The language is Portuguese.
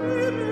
Amém.